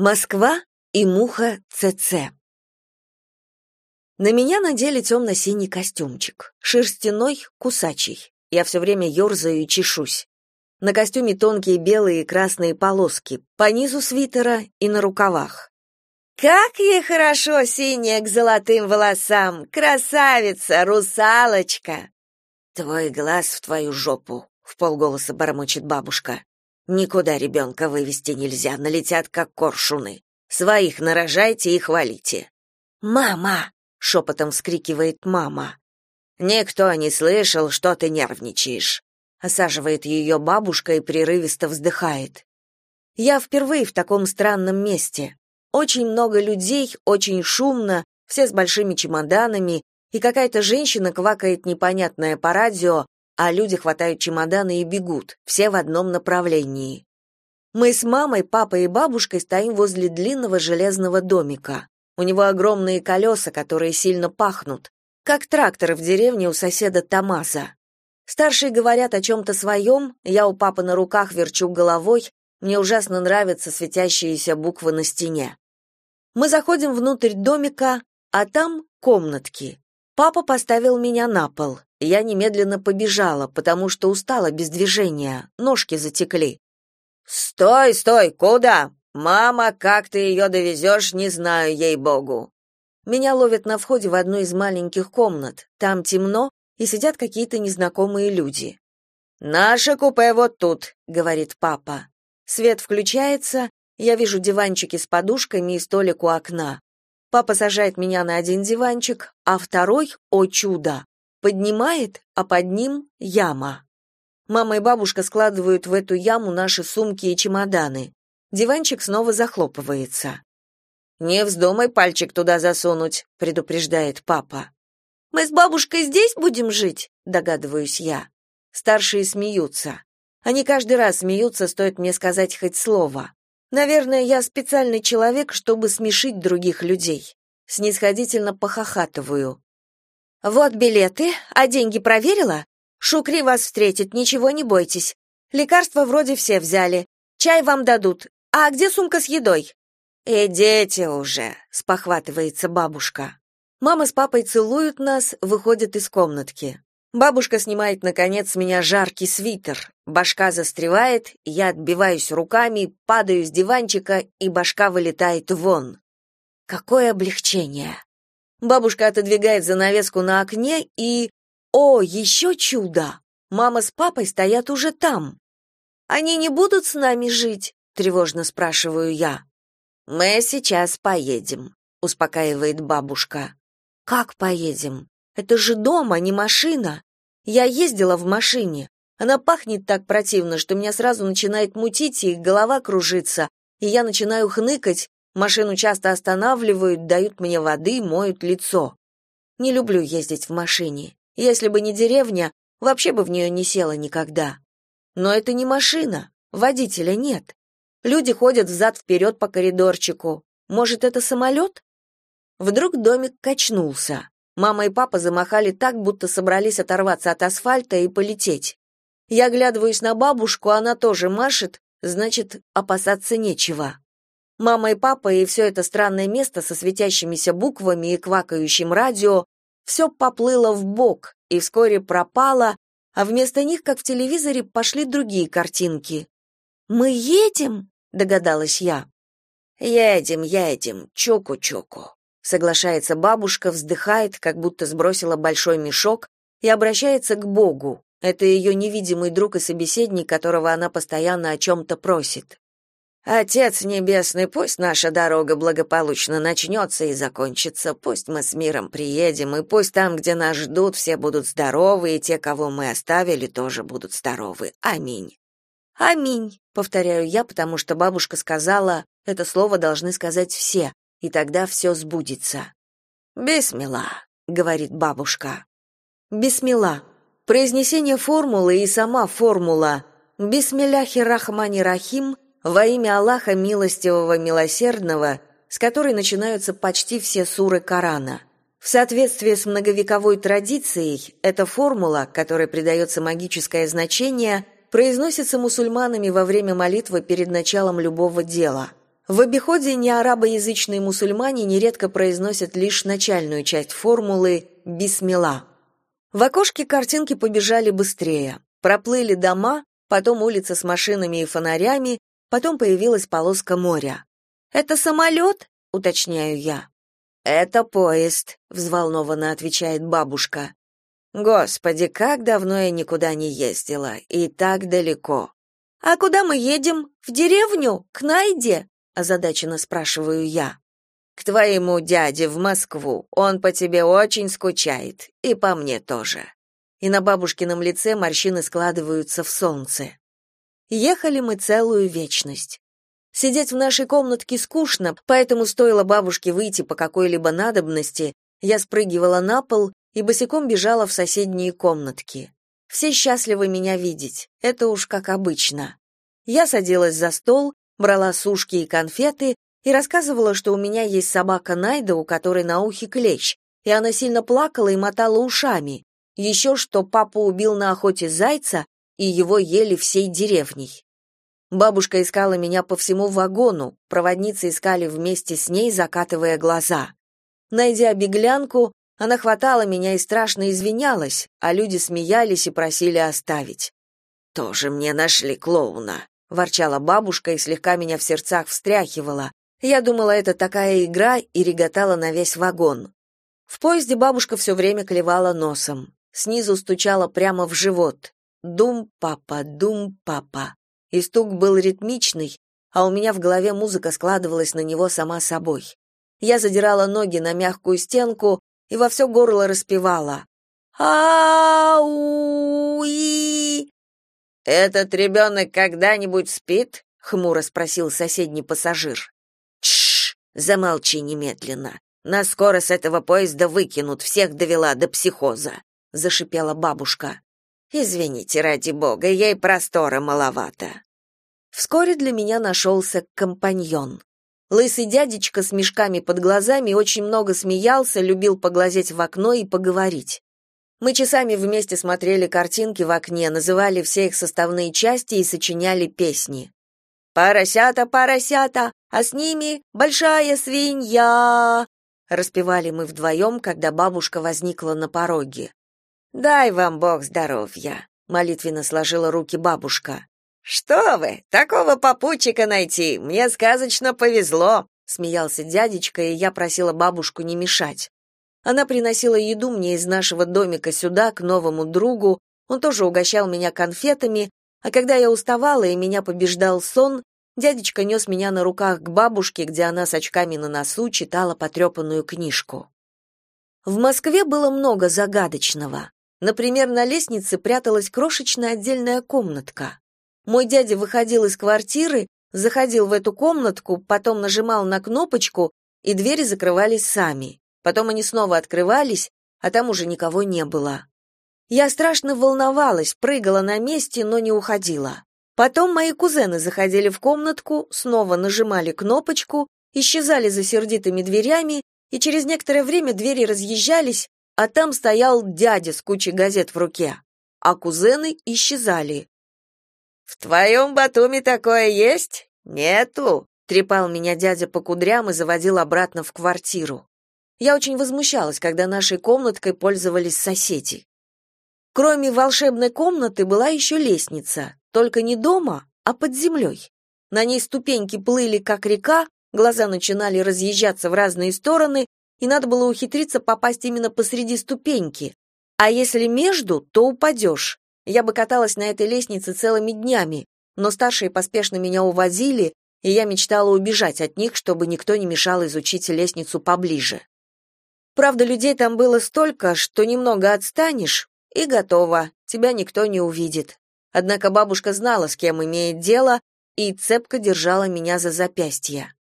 Москва и муха ЦЦ. На меня надели темно-синий костюмчик, шерстяной, кусачий. Я все время ерзаю и чешусь. На костюме тонкие белые и красные полоски, по низу свитера и на рукавах. «Как ей хорошо, синяя, к золотым волосам! Красавица, русалочка!» «Твой глаз в твою жопу!» — в полголоса бормочет бабушка. Никуда ребенка вывести нельзя, налетят как коршуны. Своих нарожайте и хвалите. Мама, шепотом вскрикивает мама. Никто не слышал, что ты нервничаешь. Осаживает ее бабушка и прерывисто вздыхает. Я впервые в таком странном месте. Очень много людей, очень шумно, все с большими чемоданами, и какая-то женщина квакает непонятное по радио, а люди хватают чемоданы и бегут, все в одном направлении. Мы с мамой, папой и бабушкой стоим возле длинного железного домика. У него огромные колеса, которые сильно пахнут, как трактор в деревне у соседа Тамаза. Старшие говорят о чем-то своем, я у папы на руках верчу головой, мне ужасно нравятся светящиеся буквы на стене. Мы заходим внутрь домика, а там комнатки. Папа поставил меня на пол. Я немедленно побежала, потому что устала без движения, ножки затекли. «Стой, стой, куда? Мама, как ты ее довезешь, не знаю, ей-богу». Меня ловят на входе в одну из маленьких комнат. Там темно, и сидят какие-то незнакомые люди. «Наше купе вот тут», — говорит папа. Свет включается, я вижу диванчики с подушками и столик у окна. Папа сажает меня на один диванчик, а второй, о чудо, Поднимает, а под ним яма. Мама и бабушка складывают в эту яму наши сумки и чемоданы. Диванчик снова захлопывается. «Не вздумай пальчик туда засунуть», — предупреждает папа. «Мы с бабушкой здесь будем жить?» — догадываюсь я. Старшие смеются. Они каждый раз смеются, стоит мне сказать хоть слово. Наверное, я специальный человек, чтобы смешить других людей. Снисходительно похохатываю. Вот билеты, а деньги проверила? Шукри вас встретит, ничего не бойтесь. Лекарства вроде все взяли. Чай вам дадут. А где сумка с едой? Идите уже, спохватывается бабушка. Мама с папой целуют нас, выходят из комнатки. Бабушка снимает наконец с меня жаркий свитер. Башка застревает, я отбиваюсь руками, падаю с диванчика, и башка вылетает вон. Какое облегчение. Бабушка отодвигает занавеску на окне и... О, еще чудо! Мама с папой стоят уже там. Они не будут с нами жить? Тревожно спрашиваю я. Мы сейчас поедем, успокаивает бабушка. Как поедем? Это же дом, а не машина. Я ездила в машине. Она пахнет так противно, что меня сразу начинает мутить и голова кружится, и я начинаю хныкать, Машину часто останавливают, дают мне воды, моют лицо. Не люблю ездить в машине. Если бы не деревня, вообще бы в нее не села никогда. Но это не машина, водителя нет. Люди ходят взад-вперед по коридорчику. Может, это самолет? Вдруг домик качнулся. Мама и папа замахали так, будто собрались оторваться от асфальта и полететь. Я оглядываюсь на бабушку, она тоже машет, значит, опасаться нечего. Мама и папа и все это странное место со светящимися буквами и квакающим радио все поплыло в бок и вскоре пропало, а вместо них, как в телевизоре, пошли другие картинки. «Мы едем?» — догадалась я. «Едем, едем, чоку-чоку», — соглашается бабушка, вздыхает, как будто сбросила большой мешок, и обращается к Богу. Это ее невидимый друг и собеседник, которого она постоянно о чем-то просит. Отец небесный, пусть наша дорога благополучно начнется и закончится, пусть мы с миром приедем, и пусть там, где нас ждут, все будут здоровы, и те, кого мы оставили, тоже будут здоровы. Аминь. Аминь, повторяю я, потому что бабушка сказала, это слово должны сказать все, и тогда все сбудется. Бисмилла, говорит бабушка. Бисмилла. Произнесение формулы и сама формула Бисмилляхи рахмани рахим во имя Аллаха Милостивого Милосердного, с которой начинаются почти все суры Корана. В соответствии с многовековой традицией, эта формула, которой придается магическое значение, произносится мусульманами во время молитвы перед началом любого дела. В обиходе неарабоязычные мусульмане нередко произносят лишь начальную часть формулы «бисмилла». В окошке картинки побежали быстрее. Проплыли дома, потом улица с машинами и фонарями, потом появилась полоска моря. «Это самолет?» — уточняю я. «Это поезд», — взволнованно отвечает бабушка. «Господи, как давно я никуда не ездила, и так далеко». «А куда мы едем? В деревню? К Найде?» — озадаченно спрашиваю я. «К твоему дяде в Москву. Он по тебе очень скучает, и по мне тоже». И на бабушкином лице морщины складываются в солнце. Ехали мы целую вечность. Сидеть в нашей комнатке скучно, поэтому стоило бабушке выйти по какой-либо надобности, я спрыгивала на пол и босиком бежала в соседние комнатки. Все счастливы меня видеть, это уж как обычно. Я садилась за стол, брала сушки и конфеты и рассказывала, что у меня есть собака Найда, у которой на ухе клещ, и она сильно плакала и мотала ушами. Еще что папа убил на охоте зайца, и его ели всей деревней. Бабушка искала меня по всему вагону, проводницы искали вместе с ней, закатывая глаза. Найдя беглянку, она хватала меня и страшно извинялась, а люди смеялись и просили оставить. «Тоже мне нашли клоуна», — ворчала бабушка и слегка меня в сердцах встряхивала. Я думала, это такая игра, и реготала на весь вагон. В поезде бабушка все время клевала носом. Снизу стучала прямо в живот. Дум-папа, дум-папа. И стук был ритмичный, а у меня в голове музыка складывалась на него сама собой. Я задирала ноги на мягкую стенку и во все горло распевала. «Ау-и!» «Этот ребенок когда-нибудь спит?» — хмуро спросил соседний пассажир. «Тш! Замолчи немедленно. Нас скоро с этого поезда выкинут, всех довела до психоза», — зашипела бабушка. Извините, ради бога, ей простора маловато. Вскоре для меня нашелся компаньон. Лысый дядечка с мешками под глазами очень много смеялся, любил поглазеть в окно и поговорить. Мы часами вместе смотрели картинки в окне, называли все их составные части и сочиняли песни. «Поросята, поросята, а с ними большая свинья!» Распевали мы вдвоем, когда бабушка возникла на пороге. Дай вам Бог здоровья, молитвенно сложила руки бабушка. Что вы? Такого попутчика найти, мне сказочно повезло, смеялся дядечка, и я просила бабушку не мешать. Она приносила еду мне из нашего домика сюда к новому другу. Он тоже угощал меня конфетами, а когда я уставала и меня побеждал сон, дядечка нес меня на руках к бабушке, где она с очками на носу читала потрепанную книжку. В Москве было много загадочного. Например, на лестнице пряталась крошечная отдельная комнатка. Мой дядя выходил из квартиры, заходил в эту комнатку, потом нажимал на кнопочку, и двери закрывались сами. Потом они снова открывались, а там уже никого не было. Я страшно волновалась, прыгала на месте, но не уходила. Потом мои кузены заходили в комнатку, снова нажимали кнопочку, исчезали за сердитыми дверями, и через некоторое время двери разъезжались, а там стоял дядя с кучей газет в руке, а кузены исчезали. «В твоем Батуми такое есть? Нету!» трепал меня дядя по кудрям и заводил обратно в квартиру. Я очень возмущалась, когда нашей комнаткой пользовались соседи. Кроме волшебной комнаты была еще лестница, только не дома, а под землей. На ней ступеньки плыли, как река, глаза начинали разъезжаться в разные стороны, и надо было ухитриться попасть именно посреди ступеньки. А если между, то упадешь. Я бы каталась на этой лестнице целыми днями, но старшие поспешно меня увозили, и я мечтала убежать от них, чтобы никто не мешал изучить лестницу поближе. Правда, людей там было столько, что немного отстанешь, и готово, тебя никто не увидит. Однако бабушка знала, с кем имеет дело, и цепко держала меня за запястье.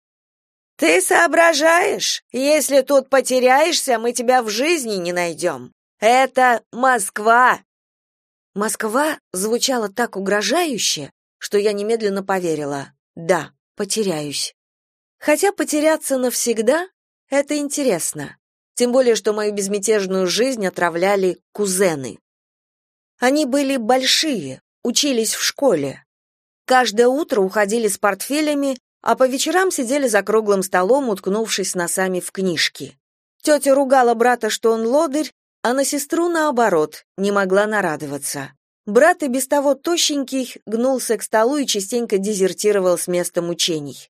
Ты соображаешь? Если тут потеряешься, мы тебя в жизни не найдем. Это Москва. Москва звучала так угрожающе, что я немедленно поверила. Да, потеряюсь. Хотя потеряться навсегда это интересно. Тем более, что мою безмятежную жизнь отравляли кузены. Они были большие, учились в школе. Каждое утро уходили с портфелями, а по вечерам сидели за круглым столом, уткнувшись носами в книжки. Тетя ругала брата, что он лодырь, а на сестру, наоборот, не могла нарадоваться. Брат и без того тощенький гнулся к столу и частенько дезертировал с места мучений.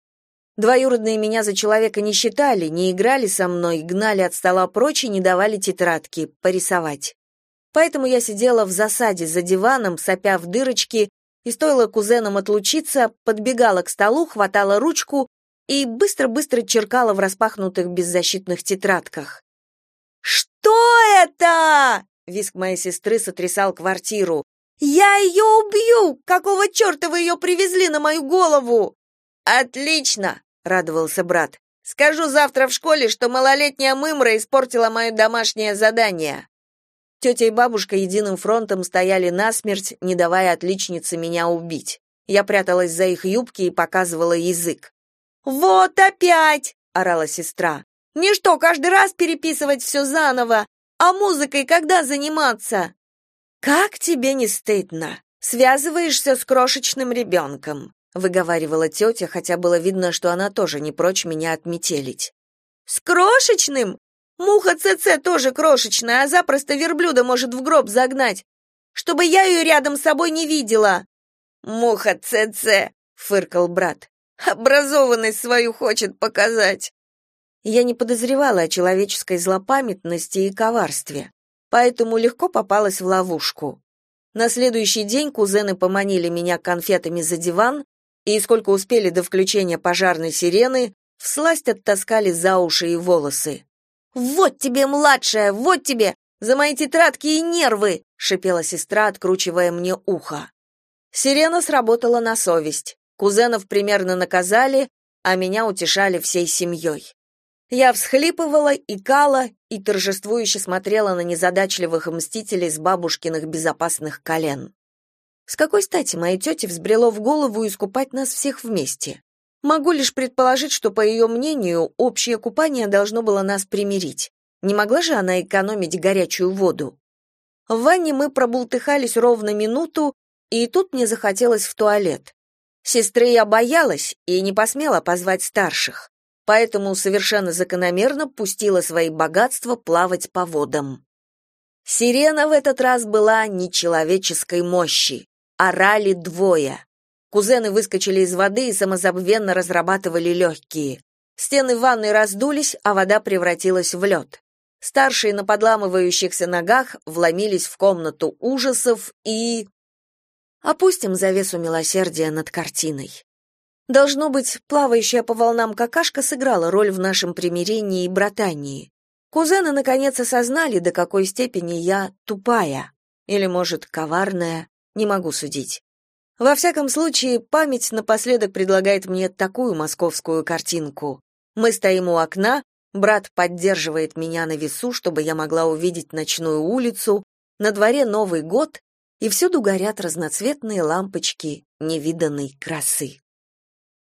Двоюродные меня за человека не считали, не играли со мной, гнали от стола прочь и не давали тетрадки порисовать. Поэтому я сидела в засаде за диваном, сопя в дырочки, и стоило кузенам отлучиться, подбегала к столу, хватала ручку и быстро-быстро черкала в распахнутых беззащитных тетрадках. «Что это?» — виск моей сестры сотрясал квартиру. «Я ее убью! Какого черта вы ее привезли на мою голову?» «Отлично!» — радовался брат. «Скажу завтра в школе, что малолетняя мымра испортила мое домашнее задание». Тетя и бабушка единым фронтом стояли насмерть, не давая отличнице меня убить. Я пряталась за их юбки и показывала язык. «Вот опять!» — орала сестра. «Не что, каждый раз переписывать все заново? А музыкой когда заниматься?» «Как тебе не стыдно? Связываешься с крошечным ребенком», — выговаривала тетя, хотя было видно, что она тоже не прочь меня отметелить. «С крошечным? Муха ЦЦ тоже крошечная, а запросто верблюда может в гроб загнать, чтобы я ее рядом с собой не видела. Муха ЦЦ, фыркал брат. Образованность свою хочет показать. Я не подозревала о человеческой злопамятности и коварстве, поэтому легко попалась в ловушку. На следующий день кузены поманили меня конфетами за диван, и сколько успели до включения пожарной сирены, всласть оттаскали за уши и волосы. «Вот тебе, младшая, вот тебе! За мои тетрадки и нервы!» — шипела сестра, откручивая мне ухо. Сирена сработала на совесть. Кузенов примерно наказали, а меня утешали всей семьей. Я всхлипывала, икала и торжествующе смотрела на незадачливых мстителей с бабушкиных безопасных колен. С какой стати моей тете взбрело в голову искупать нас всех вместе? Могу лишь предположить, что, по ее мнению, общее купание должно было нас примирить. Не могла же она экономить горячую воду? В ванне мы пробултыхались ровно минуту, и тут мне захотелось в туалет. Сестры я боялась и не посмела позвать старших, поэтому совершенно закономерно пустила свои богатства плавать по водам. Сирена в этот раз была нечеловеческой мощи. Орали двое. Кузены выскочили из воды и самозабвенно разрабатывали легкие. Стены ванной раздулись, а вода превратилась в лед. Старшие на подламывающихся ногах вломились в комнату ужасов и... Опустим завесу милосердия над картиной. Должно быть, плавающая по волнам какашка сыграла роль в нашем примирении и братании. Кузены наконец осознали, до какой степени я тупая. Или, может, коварная, не могу судить. Во всяком случае, память напоследок предлагает мне такую московскую картинку. Мы стоим у окна, брат поддерживает меня на весу, чтобы я могла увидеть ночную улицу, на дворе Новый год, и всюду горят разноцветные лампочки невиданной красы.